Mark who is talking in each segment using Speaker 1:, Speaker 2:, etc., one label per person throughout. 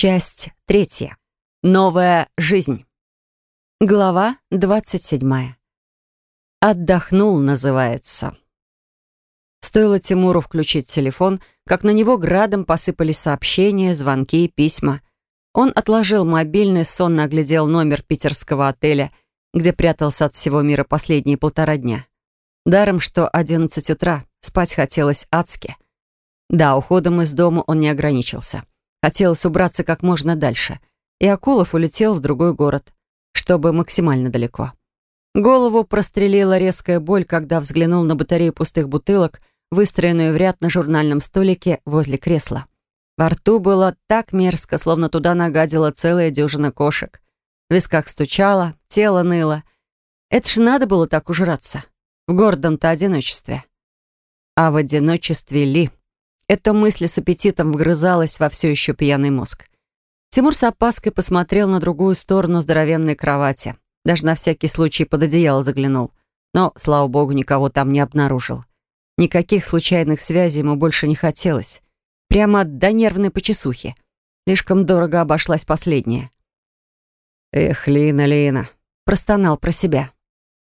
Speaker 1: Часть третья. Новая жизнь. Глава двадцать седьмая. «Отдохнул» называется. Стоило Тимуру включить телефон, как на него градом посыпались сообщения, звонки и письма. Он отложил мобильный, сонно оглядел номер питерского отеля, где прятался от всего мира последние полтора дня. Даром, что одиннадцать утра, спать хотелось адски. Да, уходом из дома он не ограничился. Хотелось убраться как можно дальше. И Акулов улетел в другой город, чтобы максимально далеко. Голову прострелила резкая боль, когда взглянул на батарею пустых бутылок, выстроенную в ряд на журнальном столике возле кресла. Во рту было так мерзко, словно туда нагадила целая дюжина кошек. В висках стучало, тело ныло. Это ж надо было так ужраться. В гордом-то одиночестве. А в одиночестве ли? Эта мысль с аппетитом вгрызалась во все еще пьяный мозг. Тимур с опаской посмотрел на другую сторону здоровенной кровати. Даже на всякий случай под одеяло заглянул. Но, слава богу, никого там не обнаружил. Никаких случайных связей ему больше не хотелось. Прямо до нервной почесухи. Слишком дорого обошлась последняя. «Эх, Лина, Лина», — простонал про себя.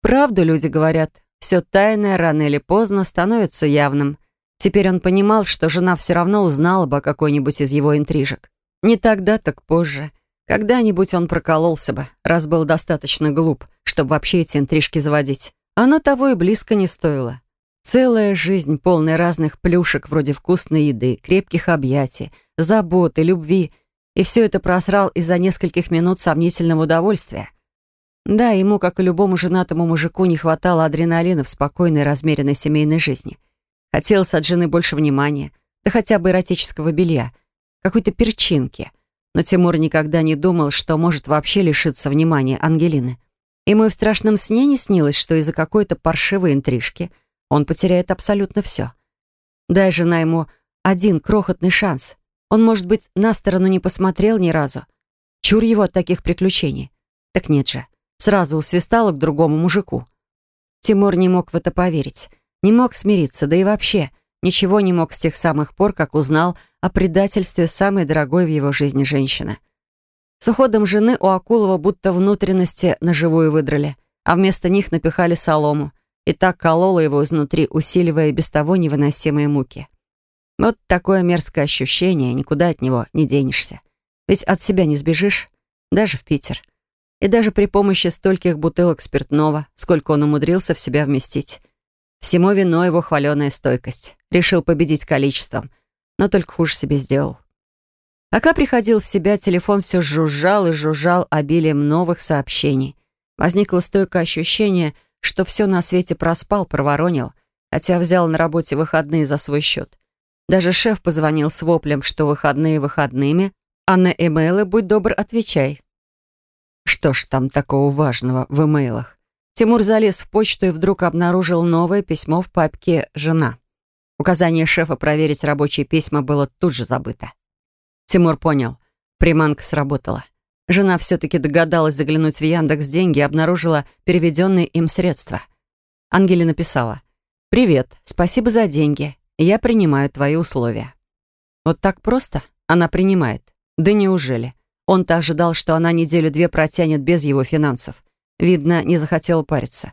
Speaker 1: «Правду люди говорят. Все тайное рано или поздно становится явным. Теперь он понимал, что жена все равно узнала бы о какой-нибудь из его интрижек. Не тогда, так позже. Когда-нибудь он прокололся бы, раз был достаточно глуп, чтобы вообще эти интрижки заводить. Оно того и близко не стоило. Целая жизнь, полная разных плюшек, вроде вкусной еды, крепких объятий, заботы, любви. И все это просрал из-за нескольких минут сомнительного удовольствия. Да, ему, как и любому женатому мужику, не хватало адреналина в спокойной, размеренной семейной жизни — Хотелось от жены больше внимания, да хотя бы эротического белья, какой-то перчинки. Но Тимур никогда не думал, что может вообще лишиться внимания Ангелины. Ему и в страшном сне не снилось, что из-за какой-то паршивой интрижки он потеряет абсолютно все. Дай жена ему один крохотный шанс. Он, может быть, на сторону не посмотрел ни разу. Чур его от таких приключений. Так нет же, сразу усвистала к другому мужику. Тимур не мог в это поверить. Не мог смириться, да и вообще ничего не мог с тех самых пор, как узнал о предательстве самой дорогой в его жизни женщины. С уходом жены у Акулова будто внутренности на живую выдрали, а вместо них напихали солому, и так кололо его изнутри, усиливая без того невыносимые муки. Вот такое мерзкое ощущение, никуда от него не денешься. Ведь от себя не сбежишь, даже в Питер. И даже при помощи стольких бутылок спиртного, сколько он умудрился в себя вместить. Всему вино его хваленая стойкость. Решил победить количеством, но только хуже себе сделал. Пока приходил в себя, телефон все жужжал и жужжал обилием новых сообщений. Возникло стойкое ощущение, что все на свете проспал, проворонил, хотя взял на работе выходные за свой счет. Даже шеф позвонил с воплем, что выходные выходными, а на эмейлы, будь добр, отвечай. Что ж там такого важного в эмейлах? Тимур залез в почту и вдруг обнаружил новое письмо в папке «Жена». Указание шефа проверить рабочие письма было тут же забыто. Тимур понял. Приманка сработала. Жена все-таки догадалась заглянуть в Яндекс деньги и обнаружила переведенные им средства. Ангелина написала. «Привет, спасибо за деньги. Я принимаю твои условия». Вот так просто она принимает. Да неужели? Он-то ожидал, что она неделю-две протянет без его финансов. Видно, не захотел париться.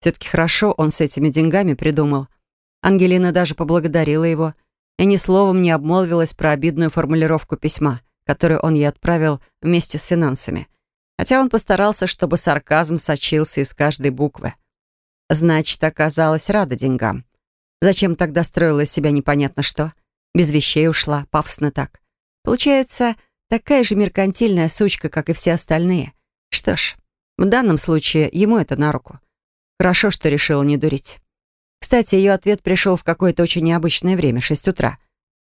Speaker 1: Все-таки хорошо он с этими деньгами придумал. Ангелина даже поблагодарила его и ни словом не обмолвилась про обидную формулировку письма, которую он ей отправил вместе с финансами. Хотя он постарался, чтобы сарказм сочился из каждой буквы. Значит, оказалась рада деньгам. Зачем тогда строила из себя непонятно что? Без вещей ушла, пафосно так. Получается, такая же меркантильная сучка, как и все остальные. Что ж, в данном случае ему это на руку. Хорошо, что решила не дурить. Кстати, ее ответ пришел в какое-то очень необычное время, 6 утра.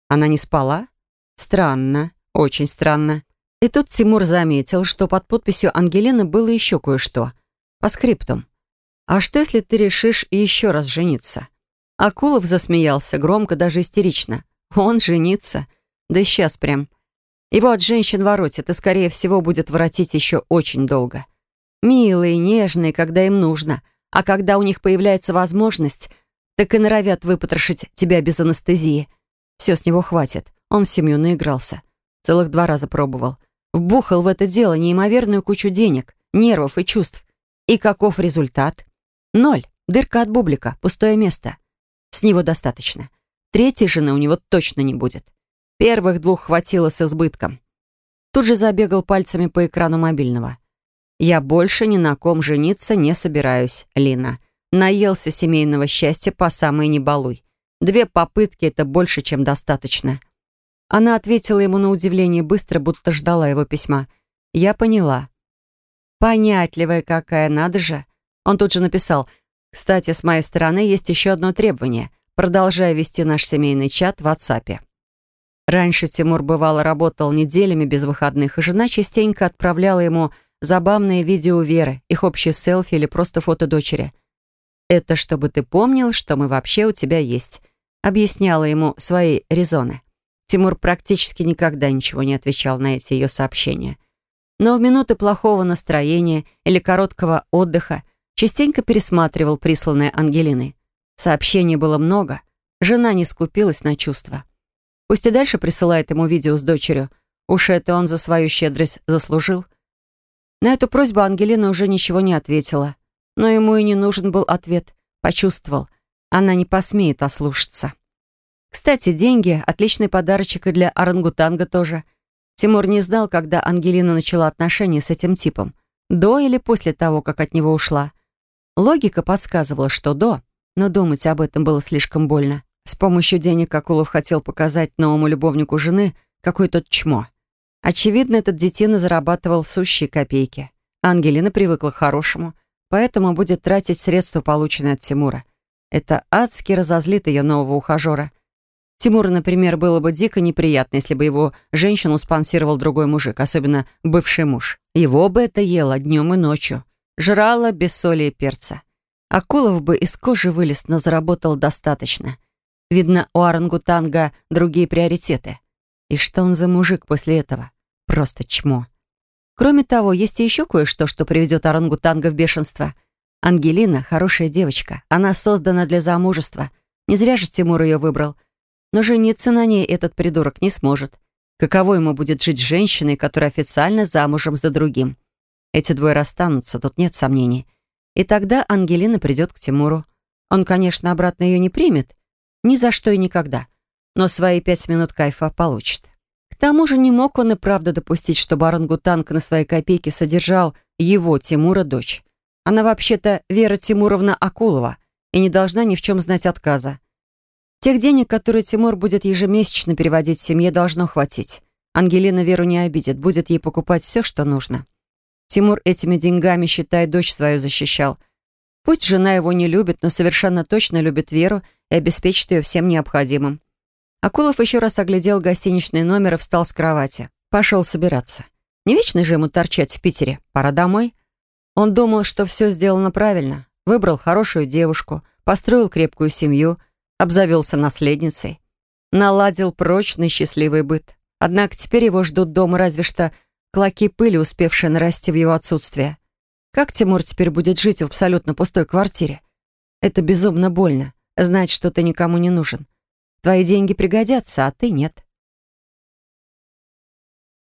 Speaker 1: Она не спала? Странно, очень странно. И тут Тимур заметил, что под подписью Ангелины было еще кое-что. По скриптум. «А что, если ты решишь еще раз жениться?» Акулов засмеялся, громко, даже истерично. «Он женится? Да сейчас прям. Его от женщин воротит, и, скорее всего, будет воротить еще очень долго. Милые, нежные, когда им нужно. А когда у них появляется возможность, так и норовят выпотрошить тебя без анестезии. Все с него хватит. Он в семью наигрался. Целых два раза пробовал. Вбухал в это дело неимоверную кучу денег, нервов и чувств. И каков результат? Ноль. Дырка от бублика, пустое место. С него достаточно. Третьей жены у него точно не будет. Первых двух хватило с избытком. Тут же забегал пальцами по экрану мобильного. «Я больше ни на ком жениться не собираюсь, Лина. Наелся семейного счастья по самой не балуй. Две попытки — это больше, чем достаточно». Она ответила ему на удивление быстро, будто ждала его письма. Я поняла. Понятливая какая, надо же. Он тут же написал, «Кстати, с моей стороны есть еще одно требование, продолжая вести наш семейный чат в WhatsApp». Раньше Тимур бывало работал неделями без выходных, и жена частенько отправляла ему забавные видео Веры, их общие селфи или просто фото дочери. «Это чтобы ты помнил, что мы вообще у тебя есть», объясняла ему свои резоны. Тимур практически никогда ничего не отвечал на эти ее сообщения. Но в минуты плохого настроения или короткого отдыха частенько пересматривал присланные Ангелиной. Сообщений было много, жена не скупилась на чувства. Пусть и дальше присылает ему видео с дочерью. Уж это он за свою щедрость заслужил. На эту просьбу Ангелина уже ничего не ответила. Но ему и не нужен был ответ. Почувствовал. Она не посмеет ослушаться. Кстати, деньги — отличный подарочек и для орангутанга тоже. Тимур не знал, когда Ангелина начала отношения с этим типом. До или после того, как от него ушла. Логика подсказывала, что до, но думать об этом было слишком больно. С помощью денег Акулов хотел показать новому любовнику жены, какой тот чмо. Очевидно, этот детина зарабатывал сущие копейки. Ангелина привыкла к хорошему, поэтому будет тратить средства, полученные от Тимура. Это адски разозлит ее нового ухажера. Тимуру, например, было бы дико неприятно, если бы его женщину спонсировал другой мужик, особенно бывший муж. Его бы это ело днем и ночью. Жрало без соли и перца. Акулов бы из кожи вылез, но заработал достаточно. Видно, у орангутанга другие приоритеты. И что он за мужик после этого? Просто чмо. Кроме того, есть и еще кое-что, что приведет орангутанга в бешенство. Ангелина — хорошая девочка. Она создана для замужества. Не зря же Тимур ее выбрал. Но жениться на ней этот придурок не сможет. Каково ему будет жить с женщиной, которая официально замужем за другим? Эти двое расстанутся, тут нет сомнений. И тогда Ангелина придет к Тимуру. Он, конечно, обратно ее не примет, ни за что и никогда. Но свои пять минут кайфа получит. К тому же не мог он и правда допустить, чтобы орангутанг на свои копейки содержал его, Тимура, дочь. Она вообще-то Вера Тимуровна Акулова и не должна ни в чем знать отказа. Тех денег, которые Тимур будет ежемесячно переводить семье, должно хватить. Ангелина Веру не обидит, будет ей покупать все, что нужно. Тимур этими деньгами, считай, дочь свою защищал – Пусть жена его не любит, но совершенно точно любит Веру и обеспечит ее всем необходимым. Акулов еще раз оглядел гостиничный номер и встал с кровати. Пошел собираться. Не вечно же ему торчать в Питере. Пора домой. Он думал, что все сделано правильно. Выбрал хорошую девушку, построил крепкую семью, обзавелся наследницей. Наладил прочный счастливый быт. Однако теперь его ждут дома разве что клоки пыли, успевшие нарасти в его отсутствие. Как Тимур теперь будет жить в абсолютно пустой квартире? Это безумно больно. Знать, что ты никому не нужен. Твои деньги пригодятся, а ты нет.